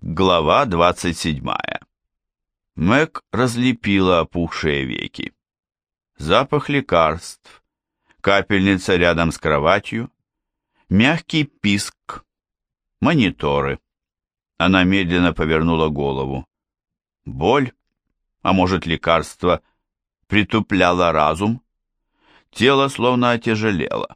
Глава 27. Мэг разлепила опухшие веки. Запах лекарств, капельница рядом с кроватью, мягкий писк, мониторы. Она медленно повернула голову. Боль, а может лекарство, притупляло разум. Тело словно отяжелело.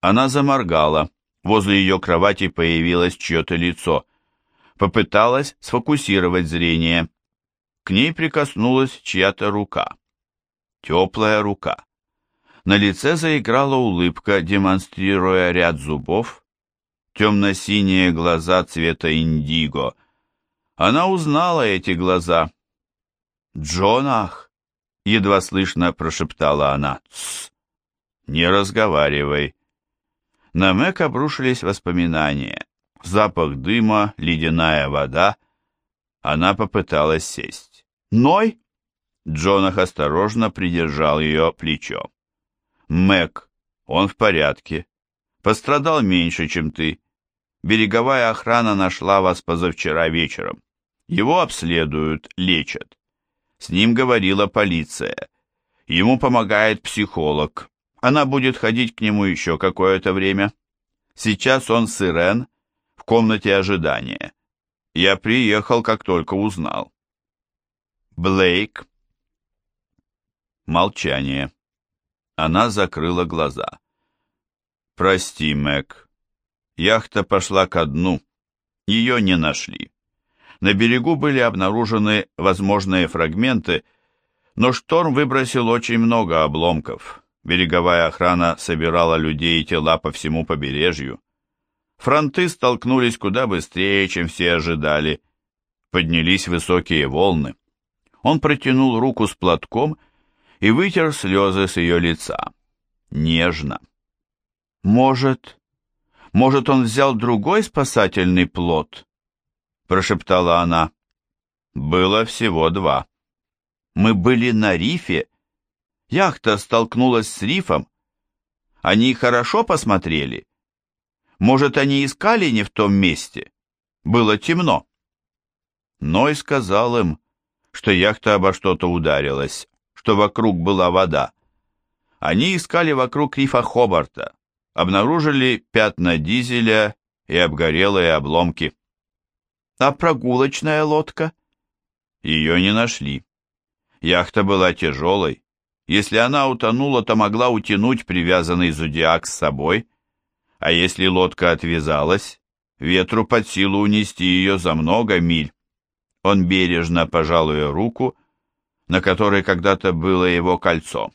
Она заморгала. Возле ее кровати появилось чье-то лицо — попыталась сфокусировать зрение. К ней прикоснулась чья-то рука. Теплая рука. На лице заиграла улыбка, демонстрируя ряд зубов, темно-синие глаза цвета индиго. Она узнала эти глаза. «Джонах!» — едва слышно прошептала она. «Тссс! Не разговаривай!» На Мэг обрушились воспоминания запах дыма, ледяная вода. Она попыталась сесть. «Ной!» Джонах осторожно придержал ее плечо. «Мэг, он в порядке. Пострадал меньше, чем ты. Береговая охрана нашла вас позавчера вечером. Его обследуют, лечат. С ним говорила полиция. Ему помогает психолог. Она будет ходить к нему еще какое-то время. Сейчас он с Ирен в комнате ожидания. Я приехал, как только узнал. Блейк. Молчание. Она закрыла глаза. «Прости, Мэг. Яхта пошла ко дну. Ее не нашли. На берегу были обнаружены возможные фрагменты, но шторм выбросил очень много обломков. Береговая охрана собирала людей и тела по всему побережью. Фронты столкнулись куда быстрее, чем все ожидали. Поднялись высокие волны. Он протянул руку с платком и вытер слезы с ее лица. Нежно. «Может, может, он взял другой спасательный плод?» прошептала она. «Было всего два. Мы были на рифе. Яхта столкнулась с рифом. Они хорошо посмотрели?» Может, они искали не в том месте? Было темно. Ной сказал им, что яхта обо что-то ударилась, что вокруг была вода. Они искали вокруг рифа Хобарта, обнаружили пятна дизеля и обгорелые обломки. А прогулочная лодка? Ее не нашли. Яхта была тяжелой. Если она утонула, то могла утянуть привязанный зодиак с собой, а если лодка отвязалась, ветру под силу унести ее за много миль. Он бережно пожал ее руку, на которой когда-то было его кольцо.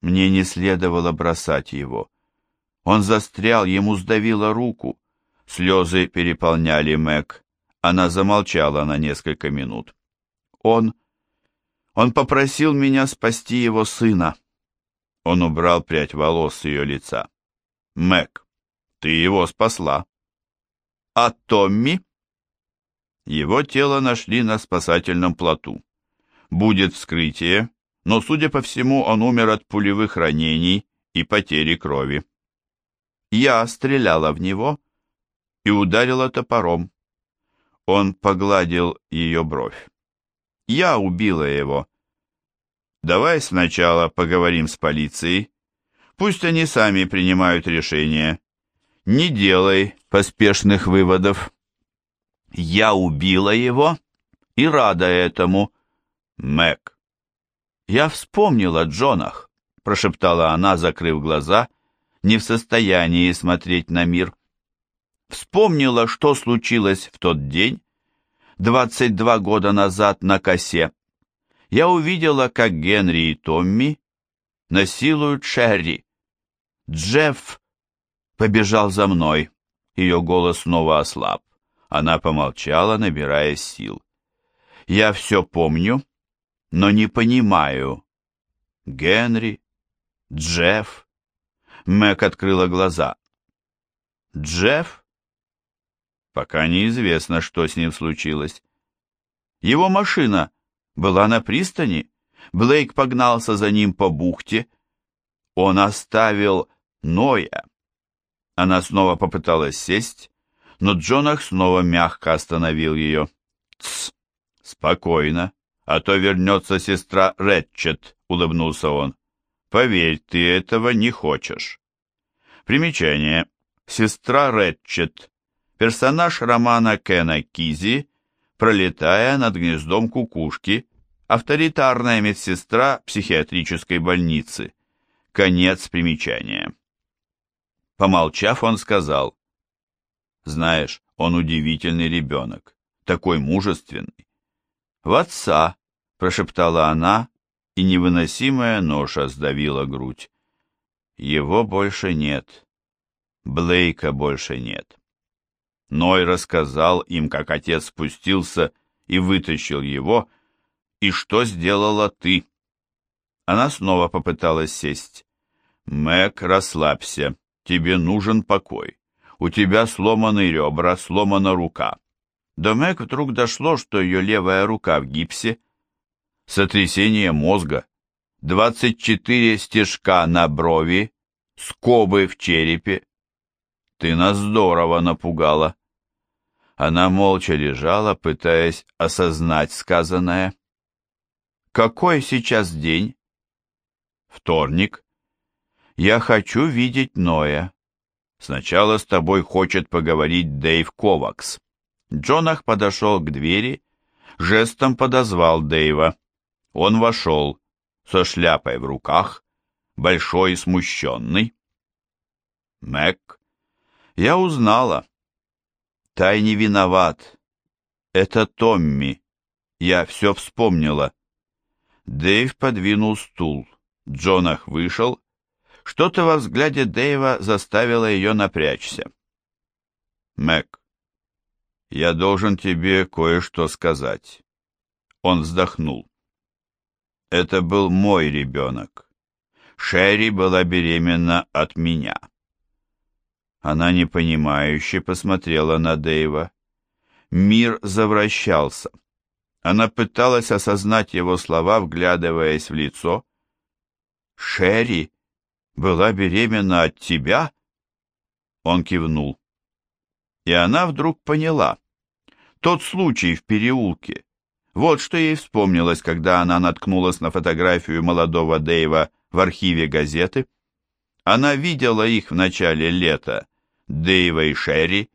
Мне не следовало бросать его. Он застрял, ему сдавило руку. Слезы переполняли Мэг. Она замолчала на несколько минут. Он... Он попросил меня спасти его сына. Он убрал прядь волос с ее лица. Мэг, ты его спасла. А Томми? Его тело нашли на спасательном плоту. Будет вскрытие, но, судя по всему, он умер от пулевых ранений и потери крови. Я стреляла в него и ударила топором. Он погладил ее бровь. Я убила его. Давай сначала поговорим с полицией. Пусть они сами принимают решения. Не делай поспешных выводов. Я убила его и рада этому. Мэг. Я вспомнила Джонах, прошептала она, закрыв глаза, не в состоянии смотреть на мир. Вспомнила, что случилось в тот день, 22 года назад на косе. Я увидела, как Генри и Томми насилуют Шерри. Джефф побежал за мной. Ее голос снова ослаб. Она помолчала, набирая сил. Я все помню, но не понимаю. Генри, Джефф. Мэг открыла глаза. Джефф? Пока неизвестно, что с ним случилось. Его машина была на пристани. Блейк погнался за ним по бухте. Он оставил Ноя. Она снова попыталась сесть, но Джонах снова мягко остановил ее. «Тсс, спокойно, а то вернется сестра Рэтчет», — улыбнулся он. «Поверь, ты этого не хочешь». Примечание. Сестра Рэтчет. Персонаж романа Кена Кизи, пролетая над гнездом кукушки, авторитарная медсестра психиатрической больницы. Конец примечания. Помолчав, он сказал, «Знаешь, он удивительный ребенок, такой мужественный». «В отца», — прошептала она, и невыносимая ноша сдавила грудь. «Его больше нет. Блейка больше нет». Ной рассказал им, как отец спустился и вытащил его, и что сделала ты. Она снова попыталась сесть. Мэг, расслабься, тебе нужен покой. У тебя сломаны ребра, сломана рука. До Мэг вдруг дошло, что ее левая рука в гипсе. Сотрясение мозга. Двадцать четыре стежка на брови, скобы в черепе. Ты нас здорово напугала. Она молча лежала, пытаясь осознать сказанное. Какой сейчас день? Вторник. Я хочу видеть Ноя. Сначала с тобой хочет поговорить Дэйв Ковакс. Джонах подошел к двери, жестом подозвал Дэйва. Он вошел, со шляпой в руках, большой и смущенный. Мэг, я узнала. Тай не виноват. Это Томми. Я все вспомнила. Дэйв подвинул стул. Джонах вышел. Что-то во взгляде Дэйва заставило ее напрячься. Мэг, я должен тебе кое-что сказать. Он вздохнул. Это был мой ребенок. Шерри была беременна от меня. Она непонимающе посмотрела на Дэйва. Мир завращался. Она пыталась осознать его слова, вглядываясь в лицо. «Шерри была беременна от тебя?» Он кивнул. И она вдруг поняла. Тот случай в переулке. Вот что ей вспомнилось, когда она наткнулась на фотографию молодого Дэйва в архиве газеты. Она видела их в начале лета, Дэйва и Шерри.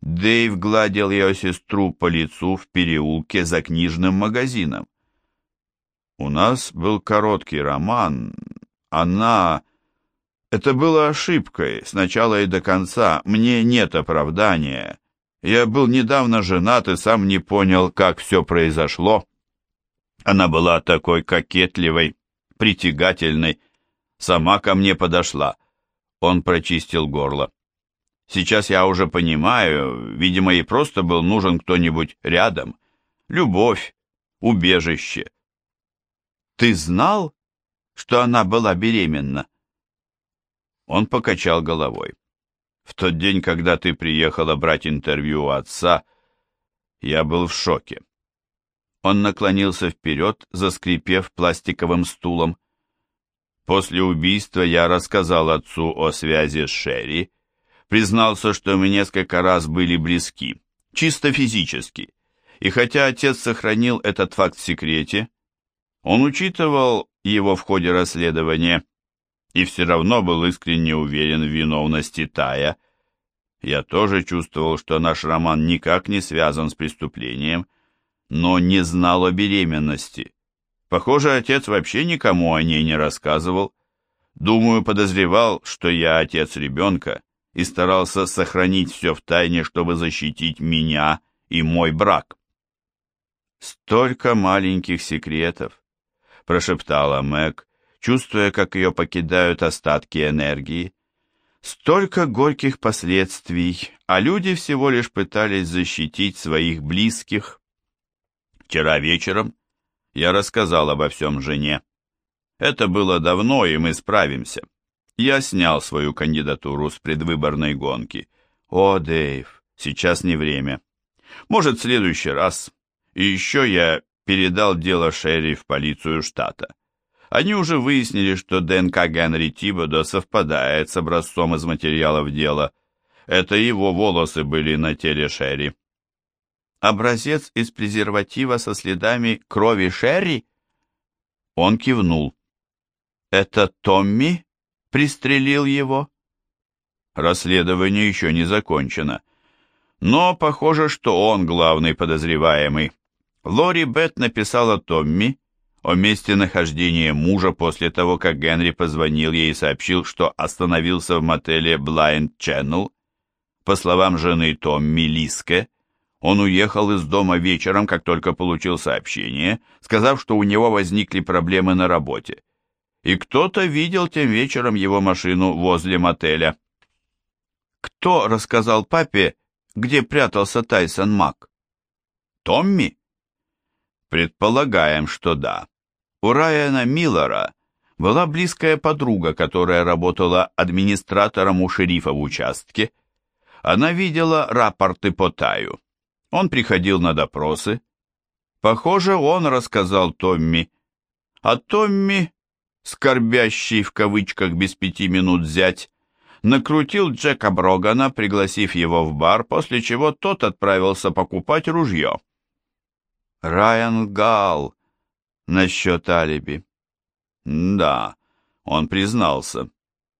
Дэйв гладил ее сестру по лицу в переулке за книжным магазином. У нас был короткий роман. Она... Это было ошибкой, сначала и до конца. Мне нет оправдания. Я был недавно женат и сам не понял, как все произошло. Она была такой кокетливой, притягательной. Сама ко мне подошла. Он прочистил горло. Сейчас я уже понимаю, видимо, ей просто был нужен кто-нибудь рядом. Любовь, убежище. Ты знал, что она была беременна? Он покачал головой. В тот день, когда ты приехала брать интервью у отца, я был в шоке. Он наклонился вперед, заскрипев пластиковым стулом. После убийства я рассказал отцу о связи с Шерри, признался, что мы несколько раз были близки, чисто физически. И хотя отец сохранил этот факт в секрете, он учитывал его в ходе расследования и все равно был искренне уверен в виновности Тая. Я тоже чувствовал, что наш роман никак не связан с преступлением, но не знал о беременности. Похоже, отец вообще никому о ней не рассказывал. Думаю, подозревал, что я отец ребенка, и старался сохранить все в тайне, чтобы защитить меня и мой брак. «Столько маленьких секретов», — прошептала Мэг, чувствуя, как ее покидают остатки энергии. «Столько горьких последствий, а люди всего лишь пытались защитить своих близких». Вчера вечером я рассказал обо всем жене. Это было давно, и мы справимся. Я снял свою кандидатуру с предвыборной гонки. О, Дэйв, сейчас не время. Может, в следующий раз. И еще я передал дело Шерри в полицию штата. Они уже выяснили, что ДНК Генри Тибодо совпадает с образцом из материалов дела. Это его волосы были на теле Шерри. Образец из презерватива со следами крови Шерри? Он кивнул. Это Томми пристрелил его? Расследование еще не закончено. Но похоже, что он главный подозреваемый. Лори Бет написала Томми о месте нахождения мужа после того, как Генри позвонил ей и сообщил, что остановился в мотеле Blind Channel. По словам жены Томми Лиске, он уехал из дома вечером, как только получил сообщение, сказав, что у него возникли проблемы на работе. И кто-то видел тем вечером его машину возле мотеля. Кто рассказал папе, где прятался Тайсон Мак? Томми? Предполагаем, что да. У Райана Миллера была близкая подруга, которая работала администратором у шерифа в участке. Она видела рапорты по Таю. Он приходил на допросы. Похоже, он рассказал Томми. А Томми, скорбящий в кавычках без пяти минут взять, накрутил Джека Брогана, пригласив его в бар, после чего тот отправился покупать ружье. Райан Гал насчет алиби. Да, он признался.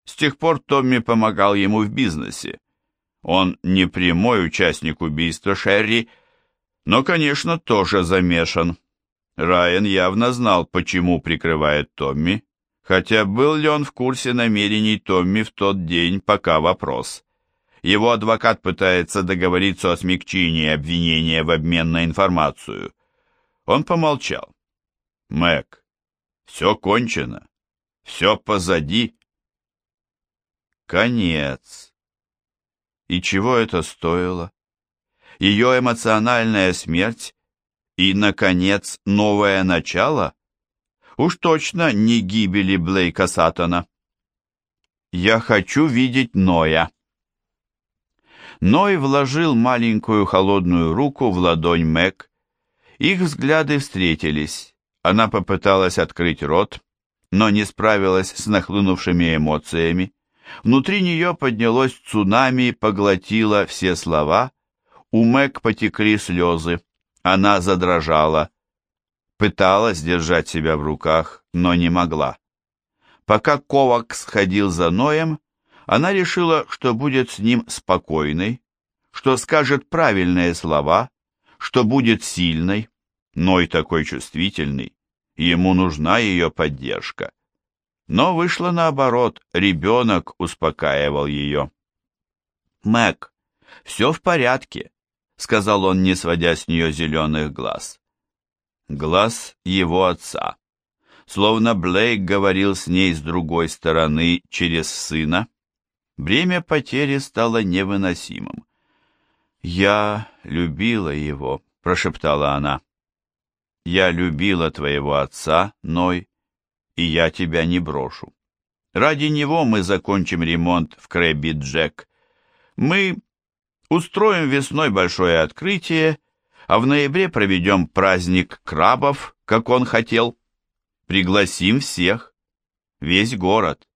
С тех пор Томми помогал ему в бизнесе. Он не прямой участник убийства Шерри, но, конечно, тоже замешан. Райан явно знал, почему прикрывает Томми, хотя был ли он в курсе намерений Томми в тот день, пока вопрос. Его адвокат пытается договориться о смягчении обвинения в обмен на информацию. Он помолчал. «Мэг, все кончено, все позади». Конец. И чего это стоило? Ее эмоциональная смерть и, наконец, новое начало? Уж точно не гибели Блейка Саттона. Я хочу видеть Ноя. Ной вложил маленькую холодную руку в ладонь Мэг. Их взгляды встретились. Она попыталась открыть рот, но не справилась с нахлынувшими эмоциями. Внутри нее поднялось цунами, поглотило все слова. У Мэг потекли слезы. Она задрожала. Пыталась держать себя в руках, но не могла. Пока Ковакс ходил за Ноем, она решила, что будет с ним спокойной, что скажет правильные слова, что будет сильной. Ной такой чувствительный, ему нужна ее поддержка. Но вышло наоборот, ребенок успокаивал ее. «Мэг, все в порядке», — сказал он, не сводя с нее зеленых глаз. Глаз его отца. Словно Блейк говорил с ней с другой стороны через сына, бремя потери стало невыносимым. «Я любила его», — прошептала она. «Я любила твоего отца, Ной, и я тебя не брошу. Ради него мы закончим ремонт в Крэбби Джек. Мы устроим весной большое открытие, а в ноябре проведем праздник крабов, как он хотел. Пригласим всех, весь город.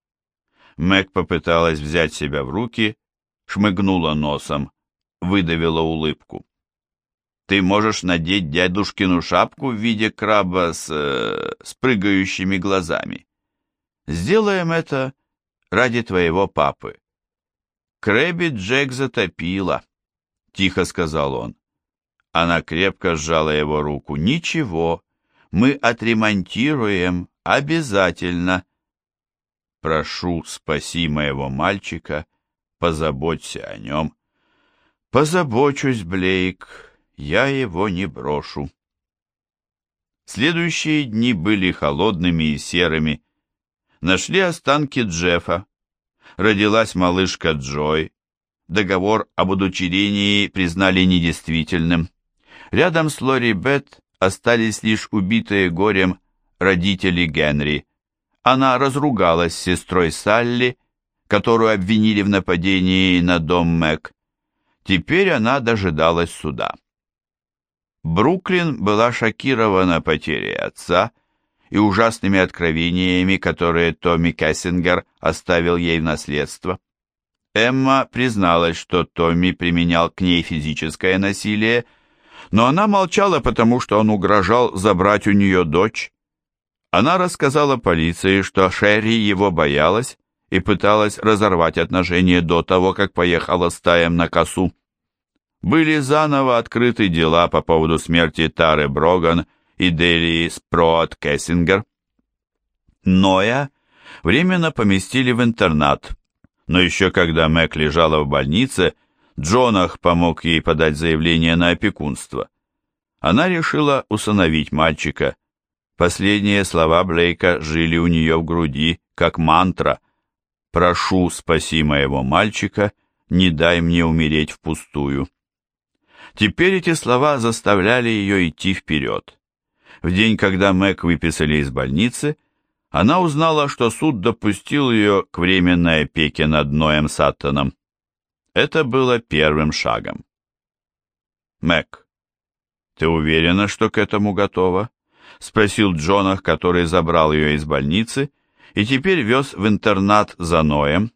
Мэг попыталась взять себя в руки, шмыгнула носом, выдавила улыбку. Ты можешь надеть дядушкину шапку в виде краба с, э, с прыгающими глазами. Сделаем это ради твоего папы. Крэби Джек затопила, тихо сказал он. Она крепко сжала его руку. Ничего, мы отремонтируем обязательно. Прошу, спаси моего мальчика, позаботься о нем. Позабочусь, Блейк я его не брошу. Следующие дни были холодными и серыми. Нашли останки Джеффа. Родилась малышка Джой. Договор об удочерении признали недействительным. Рядом с Лори Бет остались лишь убитые горем родители Генри. Она разругалась с сестрой Салли, которую обвинили в нападении на дом Мэг. Теперь она дожидалась суда. Бруклин была шокирована потерей отца и ужасными откровениями, которые Томми Кессингер оставил ей в наследство. Эмма призналась, что Томми применял к ней физическое насилие, но она молчала, потому что он угрожал забрать у нее дочь. Она рассказала полиции, что Шерри его боялась и пыталась разорвать отношения до того, как поехала с Таем на косу. Были заново открыты дела по поводу смерти Тары Броган и Делии Спроат Кессингер. Ноя временно поместили в интернат, но еще когда Мэг лежала в больнице, Джонах помог ей подать заявление на опекунство. Она решила усыновить мальчика. Последние слова Блейка жили у нее в груди, как мантра. «Прошу, спаси моего мальчика, не дай мне умереть впустую». Теперь эти слова заставляли ее идти вперед. В день, когда Мэг выписали из больницы, она узнала, что суд допустил ее к временной опеке над Ноем Саттоном. Это было первым шагом. «Мэг, ты уверена, что к этому готова?» — спросил Джонах, который забрал ее из больницы и теперь вез в интернат за Ноем.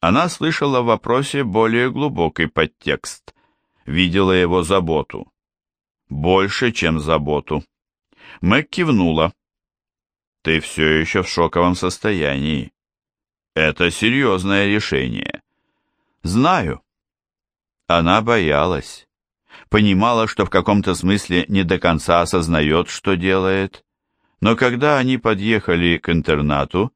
Она слышала в вопросе более глубокий подтекст, видела его заботу. Больше, чем заботу. Мэг кивнула. Ты все еще в шоковом состоянии. Это серьезное решение. Знаю. Она боялась. Понимала, что в каком-то смысле не до конца осознает, что делает. Но когда они подъехали к интернату,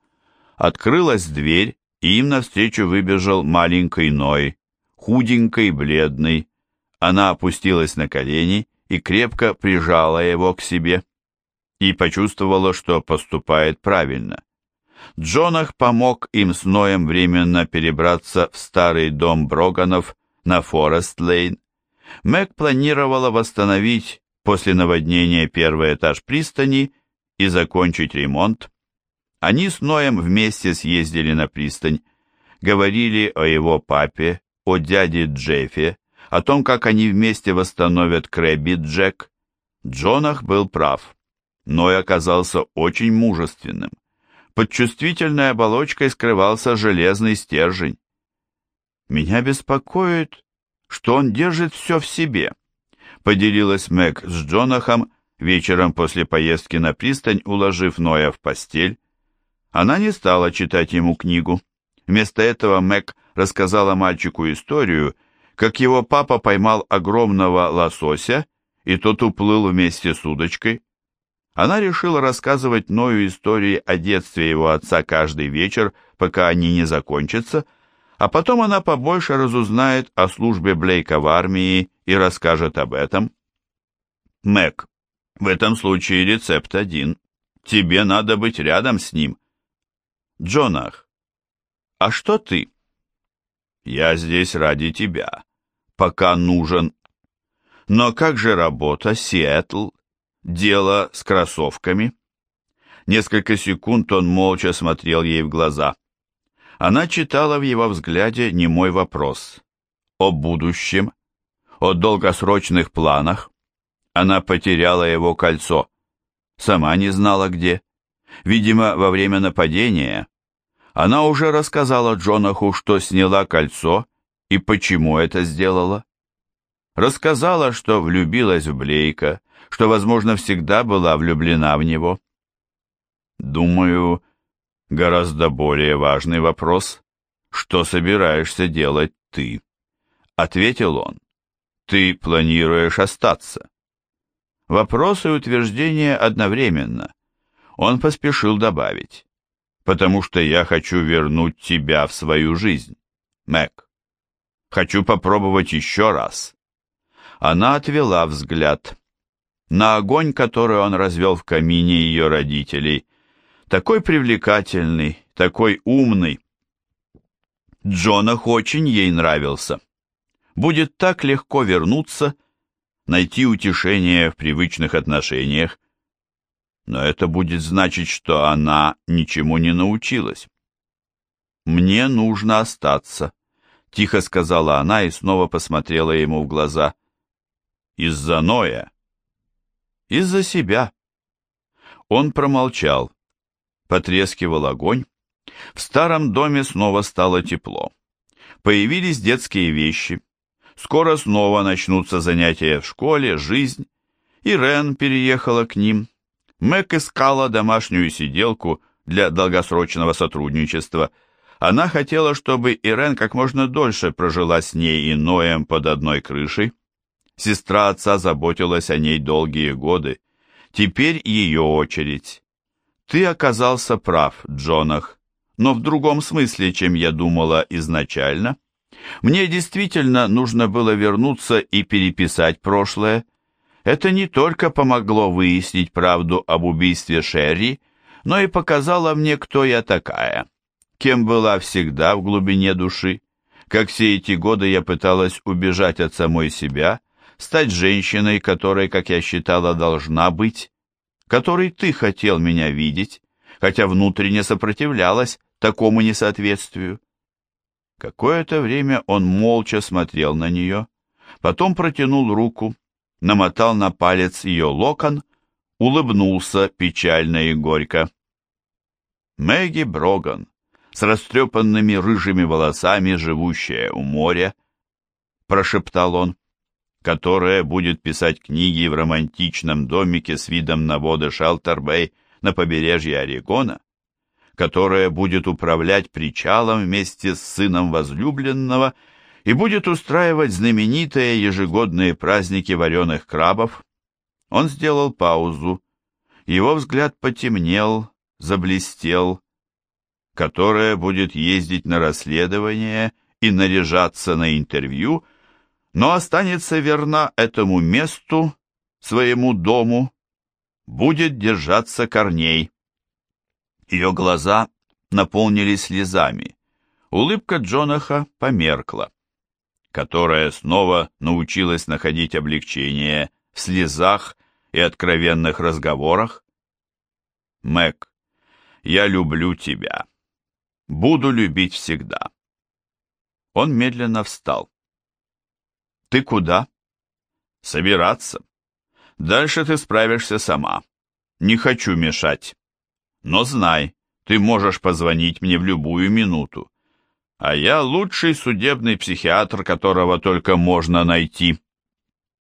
открылась дверь, и им навстречу выбежал маленький Ной, худенький, бледный. Она опустилась на колени и крепко прижала его к себе и почувствовала, что поступает правильно. Джонах помог им с Ноем временно перебраться в старый дом Броганов на Форест-Лейн. Мэг планировала восстановить после наводнения первый этаж пристани и закончить ремонт. Они с Ноем вместе съездили на пристань, говорили о его папе, о дяде Джеффе, о том, как они вместе восстановят Крэбби Джек. Джонах был прав. Ной оказался очень мужественным. Под чувствительной оболочкой скрывался железный стержень. «Меня беспокоит, что он держит все в себе», — поделилась Мэг с Джонахом вечером после поездки на пристань, уложив Ноя в постель. Она не стала читать ему книгу. Вместо этого Мэг рассказала мальчику историю, как его папа поймал огромного лосося, и тот уплыл вместе с удочкой. Она решила рассказывать Ною истории о детстве его отца каждый вечер, пока они не закончатся, а потом она побольше разузнает о службе Блейка в армии и расскажет об этом. Мэг, в этом случае рецепт один. Тебе надо быть рядом с ним. Джонах, а что ты? Я здесь ради тебя, пока нужен. Но как же работа, Сиэтл, дело с кроссовками. Несколько секунд он молча смотрел ей в глаза. Она читала в его взгляде немой вопрос. О будущем, о долгосрочных планах. Она потеряла его кольцо. Сама не знала где. Видимо, во время нападения. Она уже рассказала Джонаху, что сняла кольцо и почему это сделала. Рассказала, что влюбилась в Блейка, что, возможно, всегда была влюблена в него? Думаю, гораздо более важный вопрос, что собираешься делать ты? Ответил он. Ты планируешь остаться? Вопрос и утверждение одновременно. Он поспешил добавить. Потому что я хочу вернуть тебя в свою жизнь, Мэг. Хочу попробовать еще раз. Она отвела взгляд на огонь, который он развел в камине ее родителей. Такой привлекательный, такой умный. Джонах очень ей нравился. Будет так легко вернуться, найти утешение в привычных отношениях, но это будет значить, что она ничему не научилась. «Мне нужно остаться», — тихо сказала она и снова посмотрела ему в глаза. «Из-за Ноя?» Из-за себя. Он промолчал. Потрескивал огонь. В старом доме снова стало тепло. Появились детские вещи. Скоро снова начнутся занятия в школе, жизнь. Ирен переехала к ним. Мэг искала домашнюю сиделку для долгосрочного сотрудничества. Она хотела, чтобы Ирен как можно дольше прожила с ней и Ноем под одной крышей. Сестра отца заботилась о ней долгие годы. Теперь ее очередь. Ты оказался прав, Джонах, но в другом смысле, чем я думала изначально. Мне действительно нужно было вернуться и переписать прошлое. Это не только помогло выяснить правду об убийстве Шерри, но и показало мне, кто я такая, кем была всегда в глубине души, как все эти годы я пыталась убежать от самой себя стать женщиной, которой, как я считала, должна быть, которой ты хотел меня видеть, хотя внутренне сопротивлялась такому несоответствию. Какое-то время он молча смотрел на нее, потом протянул руку, намотал на палец ее локон, улыбнулся печально и горько. Мэгги Броган, с растрепанными рыжими волосами, живущая у моря, прошептал он которая будет писать книги в романтичном домике с видом на воды Шелтербей на побережье Орегона, которая будет управлять причалом вместе с сыном возлюбленного и будет устраивать знаменитые ежегодные праздники вареных крабов. Он сделал паузу. Его взгляд потемнел, заблестел, которая будет ездить на расследование и наряжаться на интервью – но останется верна этому месту, своему дому, будет держаться корней. Ее глаза наполнились слезами. Улыбка Джонаха померкла, которая снова научилась находить облегчение в слезах и откровенных разговорах. Мэг, я люблю тебя. Буду любить всегда. Он медленно встал. Ты куда? Собираться. Дальше ты справишься сама. Не хочу мешать. Но знай, ты можешь позвонить мне в любую минуту. А я лучший судебный психиатр, которого только можно найти.